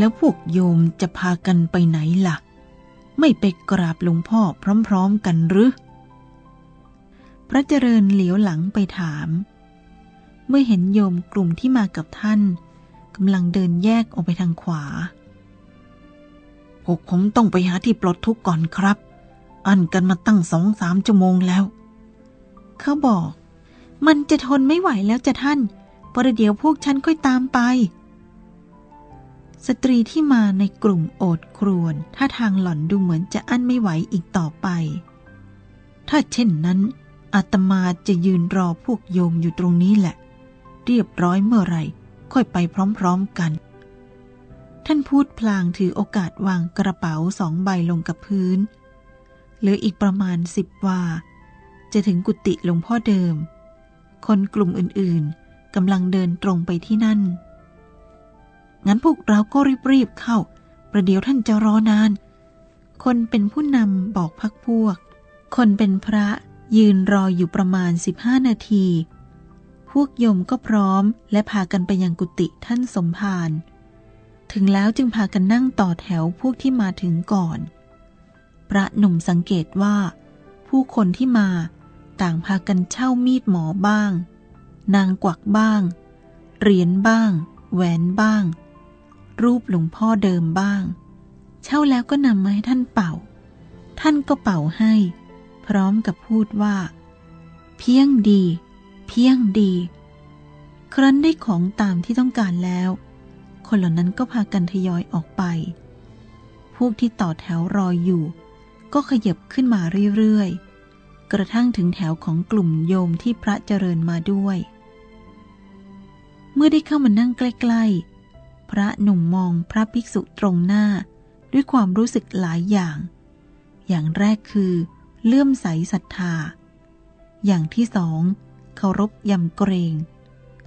แล้วพวกโยมจะพากันไปไหนละ่ะ ไม่ไปกราบหลวงพ่อพร้อมๆกันหรือ พระเจริญเหลียวหลังไปถาม เมื่อเห็นโยมกลุ่มที่มากับท่านกำลังเดินแยกออกไปทางขวา พวกผมต้องไปหาที่ปลดทุกข์ก่อนครับ อันกันมาตั้งสองสามชั่วโมงแล้ว เขาบอก มันจะทนไม่ไหวแล้วจะท่านประเดี๋ยวพวกฉันค่อยตามไป สตรีที่มาในกลุ่มโอดครวนถ้าทางหล่อนดูเหมือนจะอั้นไม่ไหวอีกต่อไป ถ้าเช่นนั้นอาตมาจะยืนรอพวกโยมอยู่ตรงนี้แหละ เรียบร้อยเมื่อไรค่อยไปพร้อมๆกัน ท่านพูดพลางถือโอกาสวางกระเป๋าสองใบลงกับพื้น เหลืออีกประมาณสิบว่า จะถึงกุฏิหลวงพ่อเดิม คนกลุ่มอื่นๆกำลังเดินตรงไปที่นั่น งั้นพวกเราก็รีบๆเข้า ประเดี๋ยวท่านจะรอนาน คนเป็นผู้นำบอกพักพวก คนเป็นพระยืนรออยู่ประมาณ 15 นาที พวกโยมก็พร้อมและพากันไปยังกุฏิท่านสมภาร ถึงแล้วจึงพากันนั่งต่อแถวพวกที่มาถึงก่อน พระหนุ่มสังเกตว่า ผู้คนที่มาต่างพากันเช่ามีดหมอบ้าง นางกวักบ้าง เหรียญบ้าง แหวนบ้าง รูปหลวงพ่อเดิมบ้าง เช่าแล้วก็นำมาให้ท่านเป่า ท่านก็เป่าให้ พร้อมกับพูดว่า เพียงดี เพียงดี ครั้นได้ของตามที่ต้องการแล้ว คนเหล่านั้นก็พากันทยอยออกไป พวกที่ต่อแถวรออยู่ ก็ขยับขึ้นมาเรื่อยๆ กระทั่งถึงแถวของกลุ่มโยมที่พระเจริญมาด้วย เมื่อได้เข้ามานั่งใกล้ ๆ พระหนุ่มมองพระภิกษุตรงหน้า ด้วยความรู้สึกหลายอย่าง อย่างแรกคือเลื่อมใสศรัทธา อย่างที่สองเคารพยำเกรง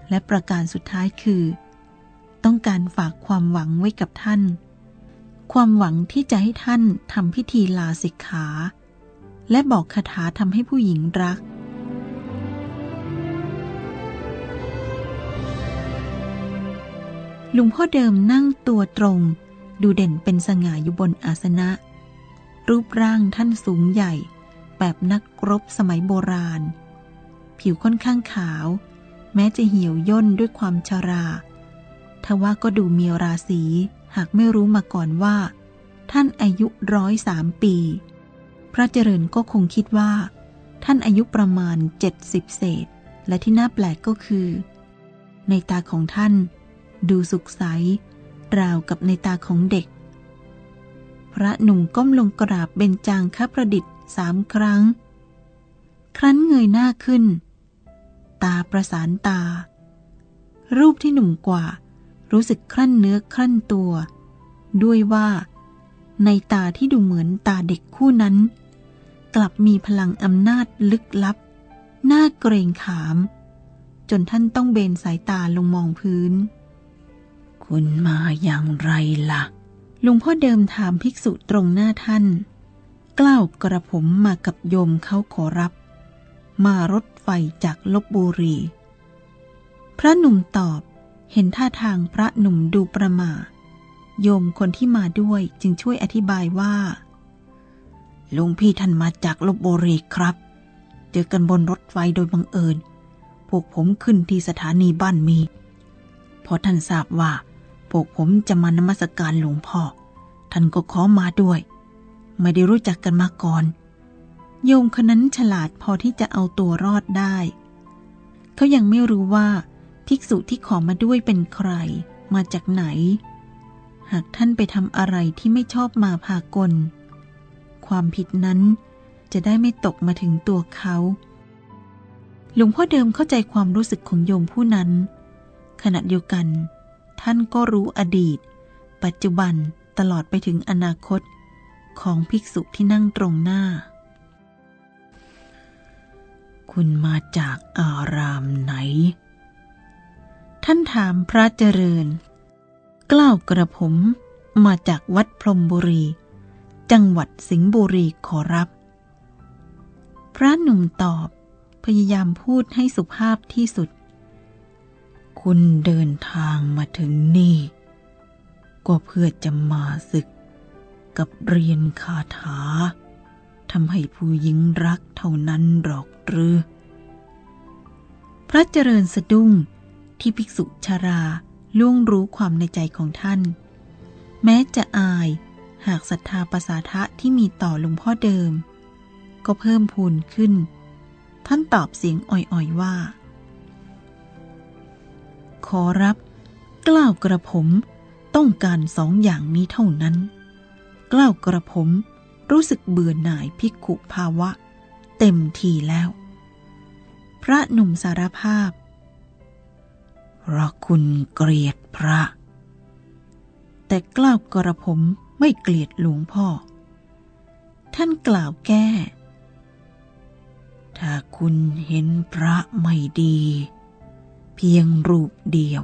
และประการสุดท้ายคือ ต้องการฝากความหวังไว้กับท่าน ความหวังที่จะให้ท่านทำพิธีลาสิกขา และบอกคาถาทำให้ผู้หญิงรัก ลุงพ่อเดิมนั่งตัวตรง ดูเด่นเป็นสง่าอยู่บนอาสนะ รูปร่างท่านสูงใหญ่ แบบนักรบสมัยโบราณ ผิวค่อนข้างขาว แม้จะเหี่ยวย่นด้วยความชาราทว่าก็ดูมีราศีหากไม่รู้มาก่อนว่า ท่านอายุร้อยสามปี พระเจริญก็คงคิดว่า ท่านอายุประมาณเจ็ดสิบเศษ และที่น่าแปลกก็คือ ในตาของท่าน ดูสุขใส ราวกับในตาของเด็ก พระหนุ่มก้มลงกราบเบญจางคประดิษฐ์สามครั้ง ครั้นเงยหน้าขึ้น ตาประสานตา รูปที่หนุ่มกว่า รู้สึกคลั่นเนื้อคลั่นตัว ด้วยว่า ในตาที่ดูเหมือนตาเด็กคู่นั้น กลับมีพลังอำนาจลึกลับ น่าเกรงขามจนท่านต้องเบนสายตาลงมองพื้น คุณมาอย่างไรละ่ะลุงพ่อเดิมถามภิกษุตรงหน้าท่าน กล้าวกระผมมากับโยมเขาขอรับ มารถไฟจากลบบุรี พระหนุ่มตอบเห็นท่าทางพระหนุ่มดูประมาโยมคนที่มาด้วยจึงช่วยอธิบายว่าลุงพี่ท่านมาจากลบบุรีครับ เจอกันบนรถไฟโดยบังเอิญ พวกผมขึ้นที่สถานีบ้านมี พอท่านทราบว่า พวกผมจะมานมัสการหลวงพ่อ ท่านก็ขอมาด้วย ไม่ได้รู้จักกันมาก่อน โยมคนนั้นฉลาดพอที่จะเอาตัวรอดได้ เขายังไม่รู้ว่า ภิกษุที่ขอมาด้วยเป็นใคร มาจากไหน หากท่านไปทำอะไรที่ไม่ชอบมาพากล ความผิดนั้นจะได้ไม่ตกมาถึงตัวเขาหลวงพ่อเดิมเข้าใจความรู้สึกของโยมผู้นั้น ขณะเดียวกัน ท่านก็รู้อดีต ปัจจุบันตลอดไปถึงอนาคตของภิกษุที่นั่งตรงหน้า คุณมาจากอารามไหน ท่านถามพระเจริญ กล่าวกระผมมาจากวัดพรมบุรี จังหวัดสิงห์บุรีขอรับ พระหนุ่มตอบพยายามพูดให้สุภาพที่สุด คุณเดินทางมาถึงนี่ ก็เพื่อจะมาศึกกับเรียนคาถาทำให้ผู้หญิงรักเท่านั้นหรอกหรือ พระเจริญสะดุ้งที่ภิกษุชาราล่วงรู้ความในใจของท่าน แม้จะอายหากศรัทธาประสาทะที่มีต่อหลวงพ่อเดิม ก็เพิ่มพูนขึ้น ท่านตอบเสียงอ่อยๆว่า อรับ กล้าวกระผมต้องการสองอย่างนี้เท่านั้น กล้าวกระผมรู้สึกเบื่อหน่ายพิกขุภาวะ เต็มทีแล้ว พระหนุ่มสารภาพเพราะคุณเกลียดพระ แต่กล้าวกระผมไม่เกลียดหลวงพ่อ ท่านกล่าวแก้ ถ้าคุณเห็นพระไม่ดี เพียงรูปเดียว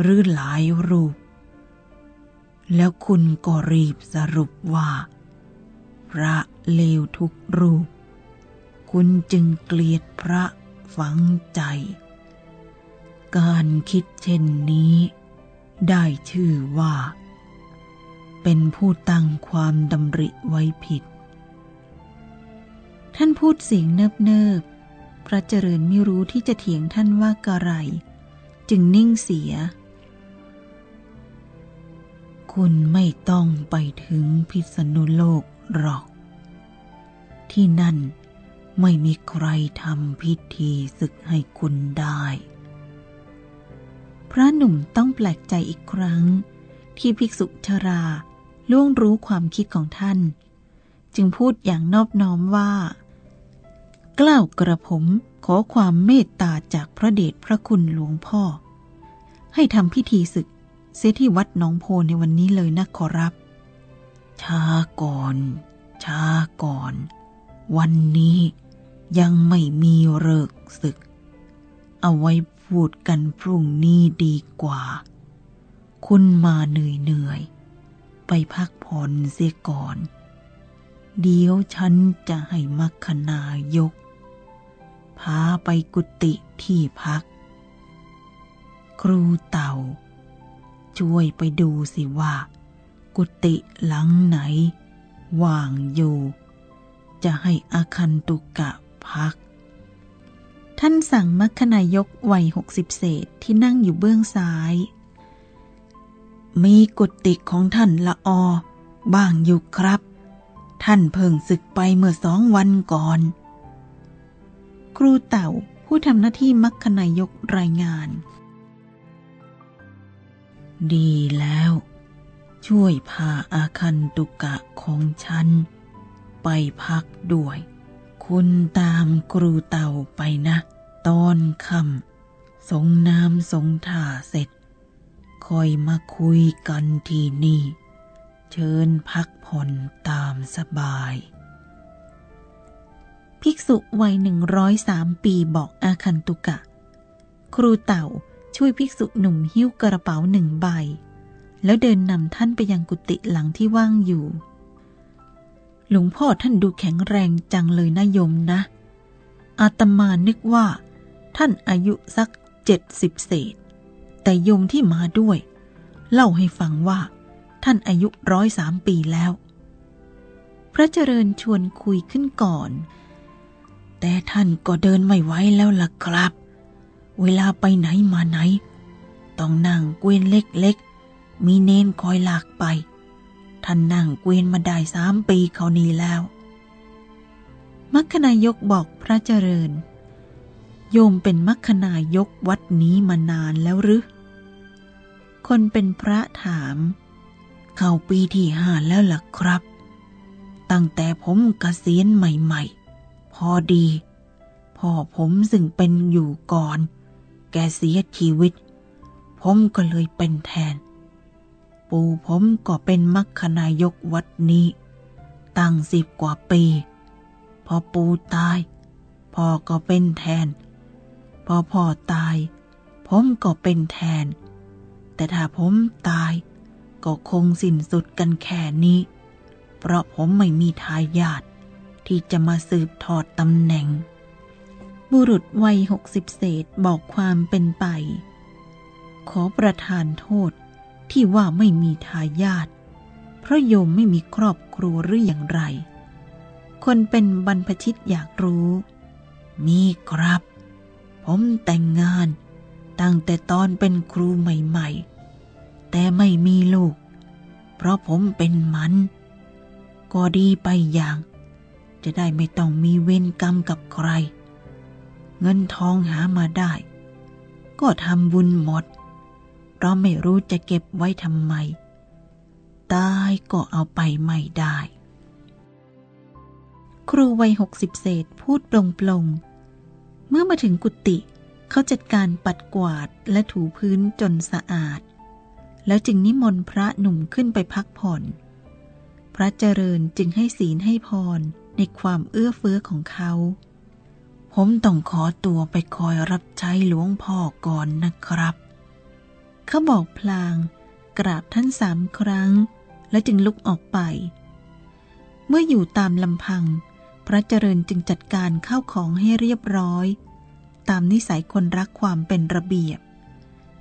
หรือหลายรูป แล้วคุณก็รีบสรุปว่า พระเลวทุกรูป คุณจึงเกลียดพระฝังใจ การคิดเช่นนี้ ได้ชื่อว่า เป็นผู้ตั้งความดำริไว้ผิด ท่านพูดเสียงเนิบเนิบ พระเจริญไม่รู้ที่จะเถียงท่านว่ากระไร จึงนิ่งเสีย คุณไม่ต้องไปถึงพิษณุโลกหรอก ที่นั่นไม่มีใครทำพิธีศึกให้คุณได้ พระหนุ่มต้องแปลกใจอีกครั้ง ที่ภิกษุชราล่วงรู้ความคิดของท่าน จึงพูดอย่างนอบน้อมว่า กล้าวกระผมขอความเมตตาจากพระเดชพระคุณหลวงพ่อ ให้ทำพิธีศึกเสียที่วัดหนองโพในวันนี้เลยนะขอรับ ช้าก่อน ช้าก่อน วันนี้ยังไม่มีเลิกศึก เอาไว้พูดกันพรุ่งนี้ดีกว่า คุณมาเหนื่อยเหนื่อยไปพักผ่อนเสียก่อน เดี๋ยวฉันจะให้มัคคนายก พาไปกุฏิที่พัก ครูเต่า ช่วยไปดูสิว่า กุฏิหลังไหน ว่างอยู่ จะให้อาคันตุกะพัก ท่านสั่งมัคคนายกวัยหกสิบเศษที่นั่งอยู่เบื้องซ้าย มีกุฏิของท่านละออบ้างอยู่ครับ ท่านเพิ่งศึกไปเมื่อสองวันก่อน ครูเต่าผู้ทำหน้าที่มัคคนายกรายงาน ดีแล้ว ช่วยพาอาคันตุกะของฉัน ไปพักด้วย คุณตามครูเต่าไปนะ ตอนค่ำสงน้ำสงท่าเสร็จ คอยมาคุยกันที่นี่ เชิญพักผ่อนตามสบาย ภิกษุวัยหนึ่งร้อยสามปีบอกอาคันตุกะ ครูเต่าช่วยภิกษุหนุ่มหิ้วกระเป๋าหนึ่งใบ แล้วเดินนำท่านไปยังกุฏิหลังที่ว่างอยู่ หลวงพ่อท่านดูแข็งแรงจังเลยนะโยมนะ อาตมานึกว่า ท่านอายุสักเจ็ดสิบเศษ แต่โยมที่มาด้วย เล่าให้ฟังว่า ท่านอายุร้อยสามปีแล้ว พระเจริญชวนคุยขึ้นก่อน แต่ท่านก็เดินไม่ไหวแล้วล่ะครับ เวลาไปไหนมาไหน ต้องนั่งเกวียนเล็กๆ มีเน้นคอยลากไป ท่านนั่งเกวียนมาได้สามปีเขานี้แล้ว มัคคนายกบอกพระเจริญ โยมเป็นมัคคนายกวัดนี้มานานแล้วหรือ คนเป็นพระถาม เข้าปีที่ห้าแล้วล่ะครับ ตั้งแต่ผมกเกษียณใหม่ ๆ อดี พ่อผมซึ่งเป็นอยู่ก่อน แกเสียชีวิต ผมก็เลยเป็นแทน ปู่ผมก็เป็นมัคคนายกวัดนี้ ตั้งสิบกว่าปี พอปู่ตาย พ่อก็เป็นแทน พอพ่อตาย ผมก็เป็นแทน แต่ถ้าผมตายก็คงสิ้นสุดกันแค่นี้ เพราะผมไม่มีทายาท ที่จะมาสืบทอดตำแหน่ง บุรุษวัยหกสิบเศษบอกความเป็นไป ขอประทานโทษที่ว่าไม่มีทายาทเพราะโยมไม่มีครอบครัวหรืออย่างไร คนเป็นบรรพชิตอยากรู้ มีครับ ผมแต่งงาน ตั้งแต่ตอนเป็นครูใหม่ๆ แต่ไม่มีลูก เพราะผมเป็นมัน ก็ดีไปอย่าง จะได้ไม่ต้องมีเวรกรรมกับใคร เงินทองหามาได้ ก็ทำบุญหมดเราไม่รู้จะเก็บไว้ทำไม ตายก็เอาไปไม่ได้ ครูวัยหกสิบเศษพูดปลงปลงเมื่อมาถึงกุฏิเขาจัดการปัดกวาดและถูพื้นจนสะอาด แล้วจึงนิมนต์พระหนุ่มขึ้นไปพักผ่อน พระเจริญจึงให้ศีลให้พร ในความเอื้อเฟื้อของเขา ผมต้องขอตัวไปคอยรับใช้หลวงพ่อก่อนนะครับ เขาบอกพลางกราบท่านสามครั้ง แล้วจึงลุกออกไป เมื่ออยู่ตามลำพัง พระเจริญจึงจัดการเข้าของให้เรียบร้อย ตามนิสัยคนรักความเป็นระเบียบ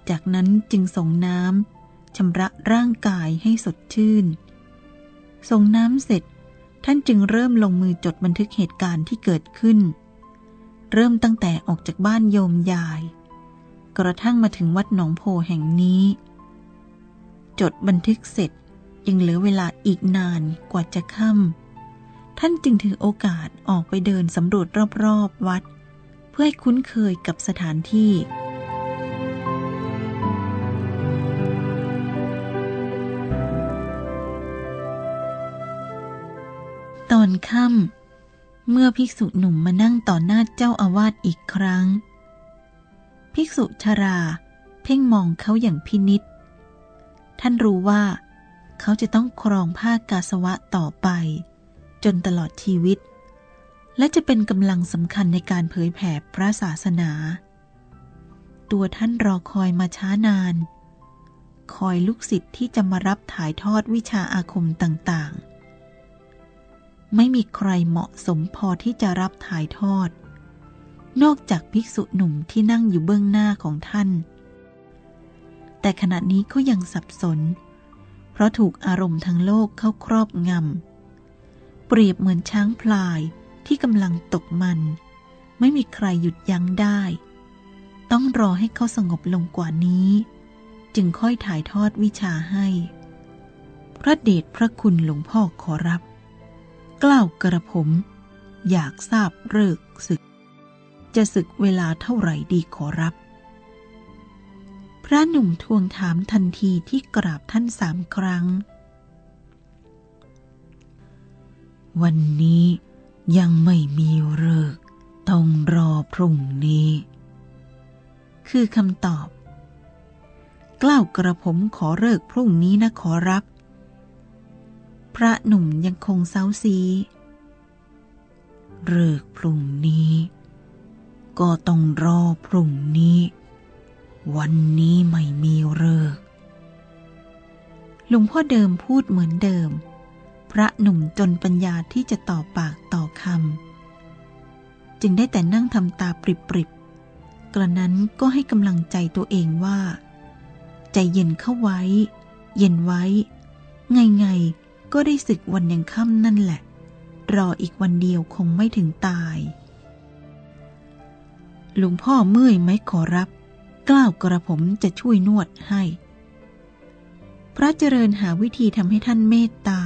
จากนั้นจึงส่งน้ำชำระร่างกายให้สดชื่น ส่งน้ำเสร็จ ท่านจึงเริ่มลงมือจดบันทึกเหตุการณ์ที่เกิดขึ้น เริ่มตั้งแต่ออกจากบ้านโยมยาย กระทั่งมาถึงวัดหนองโพแห่งนี้ จดบันทึกเสร็จยังเหลือเวลาอีกนานกว่าจะค่ำท่านจึงถือโอกาสออกไปเดินสำรวจรอบๆวัด เพื่อให้คุ้นเคยกับสถานที่ ค่ำเมื่อภิกษุหนุ่มมานั่งต่อหน้าเจ้าอาวาสอีกครั้ง ภิกษุชรา เพ่งมองเขาอย่างพินิษท่านรู้ว่า เขาจะต้องครองผ้ากาสวะต่อไป จนตลอดชีวิต และจะเป็นกำลังสำคัญในการเผยแผ่พระศาสนา ตัวท่านรอคอยมาช้านาน คอยลูกศิษย์ที่จะมารับถ่ายทอดวิชาอาคมต่างๆ ไม่มีใครเหมาะสมพอที่จะรับถ่ายทอด นอกจากภิกษุหนุ่มที่นั่งอยู่เบื้องหน้าของท่าน แต่ขณะนี้ก็ยังสับสน เพราะถูกอารมณ์ทางโลกเข้าครอบงำ เปรียบเหมือนช้างพลายที่กำลังตกมัน ไม่มีใครหยุดยั้งได้ ต้องรอให้เขาสงบลงกว่านี้ จึงค่อยถ่ายทอดวิชาให้ พระเดชพระคุณหลวงพ่อขอรับ กล่าวกระผม อยากทราบเลิกศึก จะศึกเวลาเท่าไหร่ดีขอรับ พระหนุ่มทวงถามทันทีที่กราบท่านสามครั้ง วันนี้ยังไม่มีเลิก ต้องรอพรุ่งนี้ คือคำตอบ กล้าวกระผมขอเลิกพรุ่งนี้นะขอรับ พระหนุ่มยังคงเซาซีเลิกพรุ่งนี้ ก็ต้องรอพรุ่งนี้ วันนี้ไม่มีเลิกหลวงพ่อเดิมพูดเหมือนเดิม พระหนุ่มจนปัญญาที่จะต่อปากต่อคำจึงได้แต่นั่งทำตาปริบๆกระนั้นก็ให้กำลังใจตัวเองว่า ใจเย็นเข้าไว้ เย็นไว้ ไงไง ก็ได้ศึกวันยังค่ำนั่นแหละ รออีกวันเดียวคงไม่ถึงตาย หลวงพ่อเมื่อยไหมขอรับ กล้าวกระผมจะช่วยนวดให้ พระเจริญหาวิธีทำให้ท่านเมตตา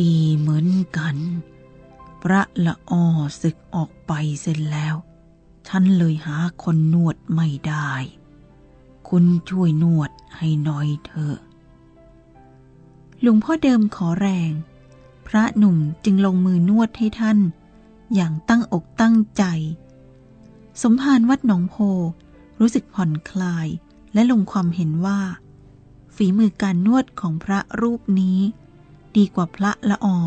ดีเหมือนกัน พระละออศึกออกไปเสร็จแล้ว ฉันเลยหาคนนวดไม่ได้ คุณช่วยนวดให้หน่อยเถอะ หลวงพ่อเดิมขอแรง พระหนุ่มจึงลงมือนวดให้ท่าน อย่างตั้งอกตั้งใจ สมภารวัดหนองโพ รู้สึกผ่อนคลายและลงความเห็นว่า ฝีมือการนวดของพระรูปนี้ ดีกว่าพระละออ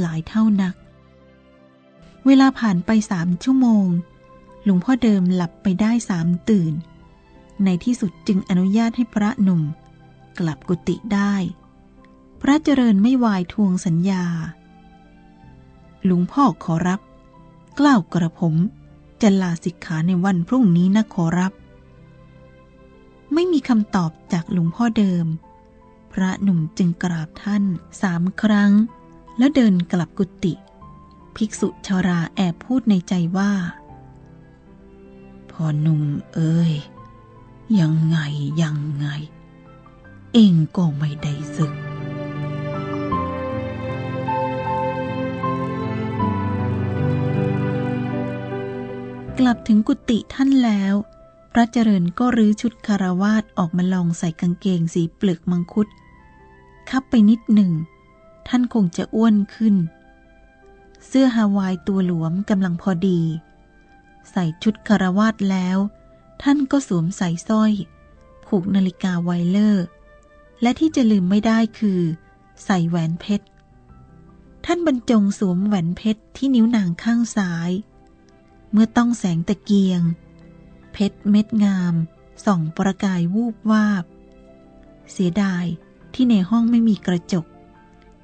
หลายเท่านัก เวลาผ่านไปสามชั่วโมง หลวงพ่อเดิมหลับไปได้สามตื่น ในที่สุดจึงอนุญาตให้พระหนุ่ม กลับกุฏิได้ พระเจริญไม่วายทวงสัญญา หลวงพ่อขอรับ กล่าวกระผมจะลาสิกขาในวันพรุ่งนี้นะขอรับ ไม่มีคำตอบจากหลวงพ่อเดิม พระหนุ่มจึงกราบท่านสามครั้ง แล้วเดินกลับกุฏิภิกษุชราแอบพูดในใจว่าพ่อหนุ่มเอ้ย ยังไงยังไง เองก็ไม่ได้ศึก ลับถึงกุฏิท่านแล้ว พระเจริญก็รื้อชุดคารวาสออกมาลองใส่กางเกงสีเปลือกมังคุด คับไปนิดหนึ่ง ท่านคงจะอ้วนขึ้น เสื้อฮาวายตัวหลวมกำลังพอดี ใส่ชุดคารวาสแล้ว ท่านก็สวมใส่สร้อย ผูกนาฬิกาไวเลอร์ และที่จะลืมไม่ได้คือ ใส่แหวนเพชร ท่านบรรจงสวมแหวนเพชรที่นิ้วนางข้างซ้าย เมื่อต้องแสงตะเกียง เพชรเม็ดงาม ส่องประกายวูบวาบ เสียดายที่ในห้องไม่มีกระจก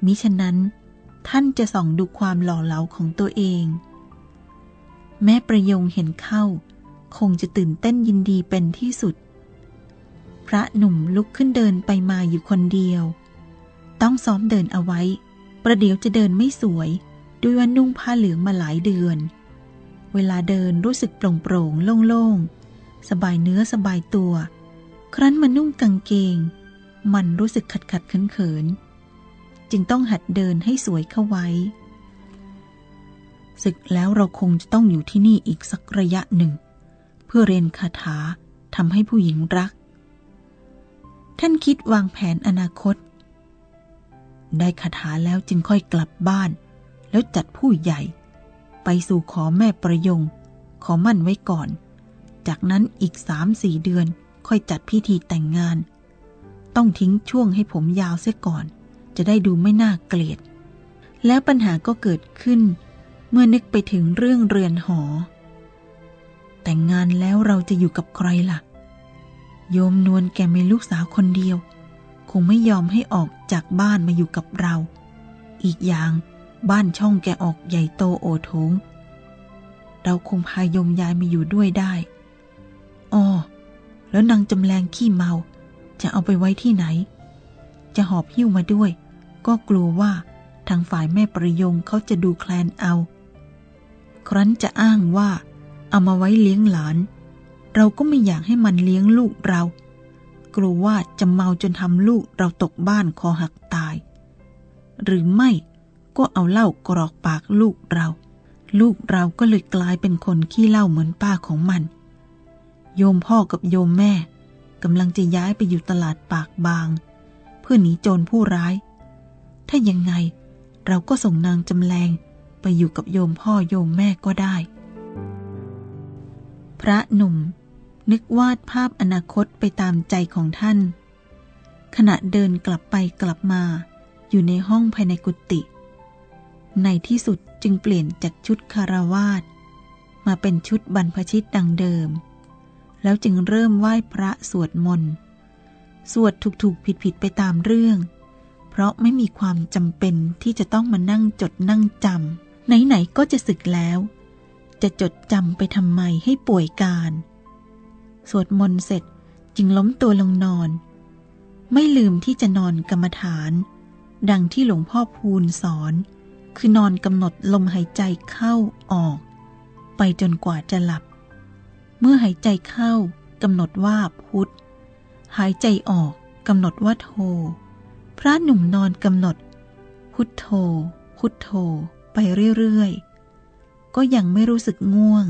มิฉะนั้น ท่านจะส่องดูความหล่อเหลาของตัวเอง แม่ประยงเห็นเข้า คงจะตื่นเต้นยินดีเป็นที่สุด พระหนุ่มลุกขึ้นเดินไปมาอยู่คนเดียว ต้องซ้อมเดินเอาไว้ ประเดี๋ยวจะเดินไม่สวย ด้วยว่านุ่งผ้าเหลืองมาหลายเดือน เวลาเดินรู้สึกโปร่งโปร่งโล่งๆ สบายเนื้อสบายตัว ครั้นมานุ่งกางเกง มันรู้สึกขัดขัดเขินเขิน จึงต้องหัดเดินให้สวยเข้าไว้ศึกแล้วเราคงจะต้องอยู่ที่นี่อีกสักระยะหนึ่ง เพื่อเรียนคาถาทำให้ผู้หญิงรัก ท่านคิดวางแผนอนาคต ได้คาถาแล้วจึงค่อยกลับบ้าน แล้วจัดผู้ใหญ่ ไปสู่ขอแม่ประยง ขอมั่นไว้ก่อน จากนั้นอีกสามสี่เดือนค่อยจัดพิธีแต่งงาน ต้องทิ้งช่วงให้ผมยาวเสียก่อน จะได้ดูไม่น่าเกลียด แล้วปัญหาก็เกิดขึ้น เมื่อนึกไปถึงเรื่องเรือนหอ แต่งงานแล้วเราจะอยู่กับใครล่ะ โยมนวลแกมีลูกสาวคนเดียว คงไม่ยอมให้ออกจากบ้านมาอยู่กับเรา อีกอย่าง บ้านช่องแกออกใหญ่โตโอโถงเราคงพายมยายมาอยู่ด้วยได้อ๋อแล้วนางจำแรงขี้เมา จะเอาไปไว้ที่ไหน จะหอบหิ้วมาด้วย ก็กลัวว่าทางฝ่ายแม่ประยงเขาจะดูแคลนเอา ครั้นจะอ้างว่า เอามาไว้เลี้ยงหลาน เราก็ไม่อยากให้มันเลี้ยงลูกเรา กลัวว่าจะเมาจนทำลูกเราตกบ้านคอหักตาย หรือไม่ ก็เอาเหล้ากรอกปากลูกเรา ลูกเราก็เลยกลายเป็นคนขี้เหล้าเหมือนป้าของมัน โยมพ่อกับโยมแม่กำลังจะย้ายไปอยู่ตลาดปากบาง เพื่อหนีโจรผู้ร้าย ถ้ายังไงเราก็ส่งนางจำแรงไปอยู่กับโยมพ่อโยมแม่ก็ได้ พระหนุ่มนึกวาดภาพอนาคตไปตามใจของท่าน ขณะเดินกลับไปกลับมา อยู่ในห้องภายในกุฏิ ในที่สุดจึงเปลี่ยนจากชุดคารวาสมาเป็นชุดบรรพชิตดังเดิม แล้วจึงเริ่มไหว้พระสวดมนต์ สวดถูกๆผิดๆไปตามเรื่อง เพราะไม่มีความจำเป็นที่จะต้องมานั่งจดนั่งจำไหนๆก็จะศึกแล้ว จะจดจำไปทำไมให้ป่วยการ สวดมนต์เสร็จจึงล้มตัวลงนอน ไม่ลืมที่จะนอนกรรมฐาน ดังที่หลวงพ่อพูนสอน คือนอนกำหนดลมหายใจเข้าออก ไปจนกว่าจะหลับ เมื่อหายใจเข้ากำหนดว่าพุทธหายใจออกกำหนดว่าโท พระหนุ่มนอนกำหนด พุทโธ พุทโธ ไปเรื่อยๆ ก็ยังไม่รู้สึกง่วง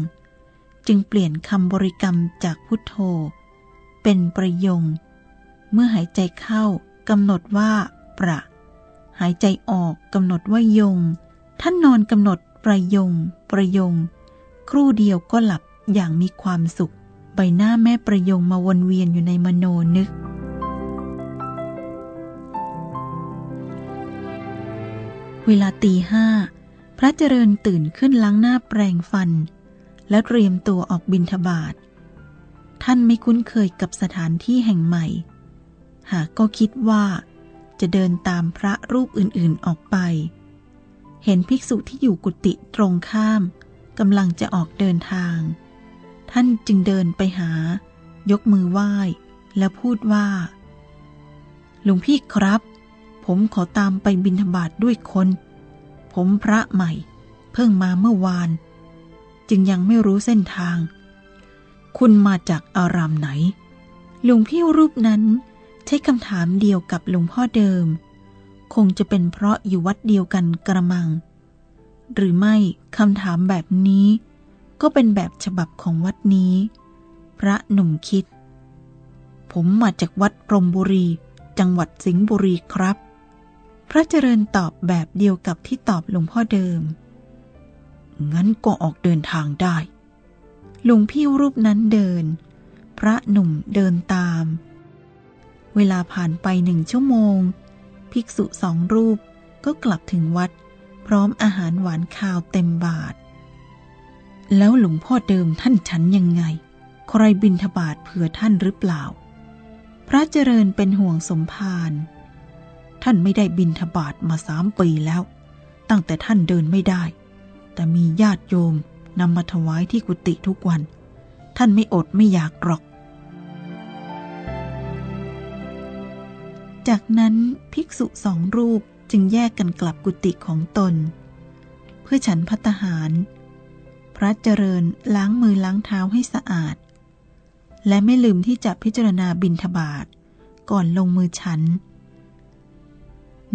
จึงเปลี่ยนคำบริกรรมจากพุทโธ เป็นประยง เมื่อหายใจเข้ากำหนดว่า ประ หายใจออกกำหนดว่ายง ท่านนอนกำหนดประยง ประยง ครู่เดียวก็หลับอย่างมีความสุข ใบหน้าแม่ประยงมาวนเวียนอยู่ในมโนนึก เวลาตีห้า พระเจริญตื่นขึ้นล้างหน้าแปรงฟัน แล้วเตรียมตัวออกบินทบาท ท่านไม่คุ้นเคยกับสถานที่แห่งใหม่ หากก็คิดว่า จะเดินตามพระรูปอื่นๆออกไป เห็นภิกษุที่อยู่กุฏิตรงข้ามกำลังจะออกเดินทาง ท่านจึงเดินไปหา ยกมือไหว้ แล้วพูดว่า หลวงพี่ครับ ผมขอตามไปบิณฑบาตด้วยคน ผมพระใหม่ เพิ่งมาเมื่อวาน จึงยังไม่รู้เส้นทาง คุณมาจากอารามไหน หลวงพี่รูปนั้น ใช้คำถามเดียวกับหลวงพ่อเดิม คงจะเป็นเพราะอยู่วัดเดียวกันกระมัง หรือไม่คำถามแบบนี้ ก็เป็นแบบฉบับของวัดนี้ พระหนุ่มคิด ผมมาจากวัดพรมบุรี จังหวัดสิงห์บุรีครับ พระเจริญตอบแบบเดียวกับที่ตอบหลวงพ่อเดิม งั้นก็ออกเดินทางได้หลวงพี่รูปนั้นเดิน พระหนุ่มเดินตาม เวลาผ่านไปหนึ่งชั่วโมง ภิกษุสองรูปก็กลับถึงวัด พร้อมอาหารหวานข้าวเต็มบาท แล้วหลวงพ่อเดิมท่านฉันยังไง ใครบินทบาทเผื่อท่านหรือเปล่า พระเจริญเป็นห่วงสมภารท่านไม่ได้บินทบาทมาสามปีแล้ว ตั้งแต่ท่านเดินไม่ได้ แต่มีญาติโยมนำมาถวายที่กุฏิทุกวัน ท่านไม่อดไม่อยากหรอก จากนั้นภิกษุสองรูปจึงแยกกันกลับกุฏิของตน เพื่อฉันพัตหาร พระเจริญล้างมือล้างเท้าให้สะอาด และไม่ลืมที่จะพิจารณาบินทบาทก่อนลงมือฉัน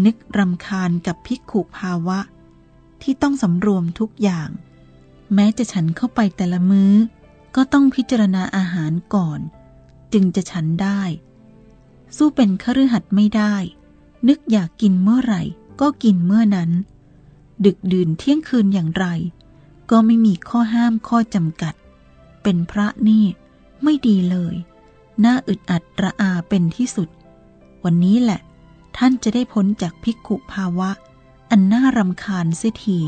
นึกรำคาญกับภิกขุภาวะ ที่ต้องสำรวมทุกอย่าง แม้จะฉันเข้าไปแต่ละมื้อ ก็ต้องพิจารณาอาหารก่อน จึงจะฉันได้ สู้เป็นคฤหัสถ์ไม่ได้ นึกอยากกินเมื่อไหร่ ก็กินเมื่อนั้น ดึกดื่นเที่ยงคืนอย่างไร ก็ไม่มีข้อห้ามข้อจำกัด เป็นพระนี่ไม่ดีเลย น่าอึดอัดระอาเป็นที่สุด วันนี้แหละ ท่านจะได้พ้นจากพิกขุภาวะ อันน่ารำคาญเสียที